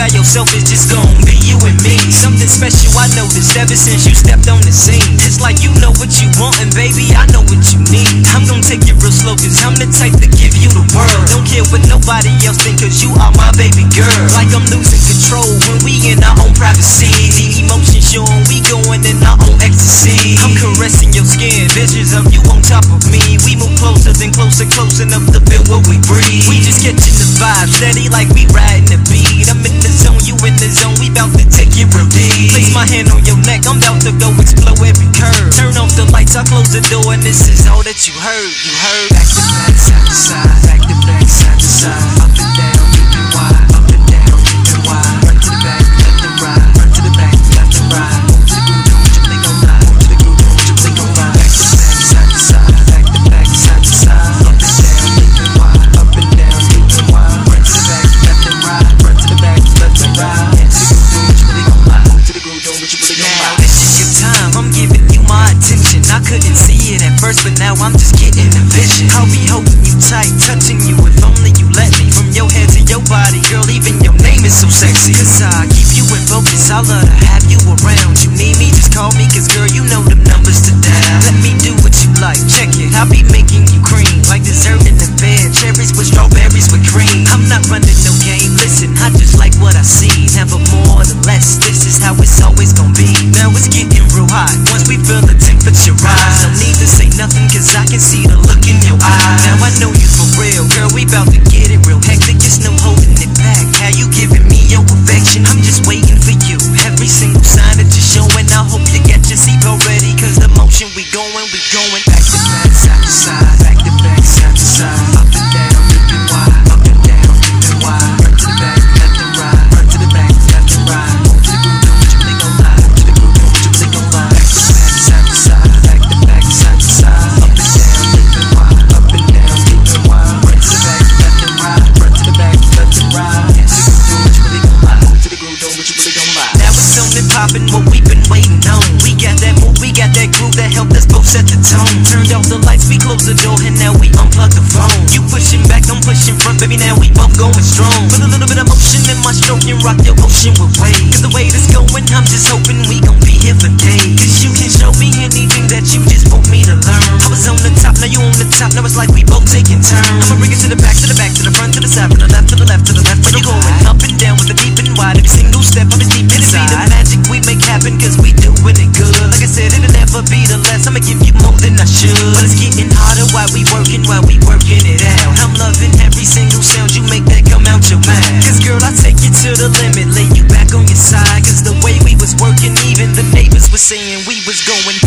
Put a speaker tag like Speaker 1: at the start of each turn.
Speaker 1: by yourself. It's just gon' be you and me. Something special I noticed ever since you stepped on the scene. It's like you know what you want, and baby, I know what you need. I'm gon' take it real slow, cause I'm the type to give you the world. Don't care what nobody else think, cause you are my baby girl. Like I'm losing control when we in our own privacy. The emotion showing, we going in our own ecstasy. I'm caressing your skin, visions of you on top of me. We move closer than closer, close enough to feel what we breathe. We just catching the vibe, steady like we riding the beat. This is all that you heard. You heard back to back, side to side, back to back, side to side, up and down, deep and wide, up and down, deep and wide. Run to the back, left and right, run to the back, left and right. Move to the groove, don't you blink on. Move to the groove, don't you blink on lie. Back to back, side to side, back to back, side to side, up and down, deep and wide, up and down, deep and wide. Run to the back, left and right, run to the back, left and right. Move to the groove, don't you blink on. Move to the groove, don't you blink on lie. Now this is your time, I'm giving you my attention. I couldn't first, but now I'm just getting the vision. I'll be holding you tight, touching you if only you let me. From your head to your body, girl, even your name is so sexy. Cause I keep you in focus, I love to have you around. You need me, just call me, cause girl, you know them numbers to dial. Let me do what you like, check it. I'll be making you cream, like dessert in the bed. Cherries with strawberries with cream. I'm not running no game, listen, I just like what I see. Never real, girl, we bout to get it real hectic. It's no holding it back. How you giving me your affection? I'm just waiting for you. Every single sign that you're showing, I hope you get your seatbelt ready, cause the motion we going, we going popping what we've been waiting on. We got that move, we got that groove that helped us both set the tone. Turned off the lights, we closed the door, and now we unplug the phone. You pushing back, I'm pushing front, baby. Now we both going strong. Put a little bit of motion in my stroke and rock your ocean with waves. Cause the way this going, I'm just hoping we saying we was going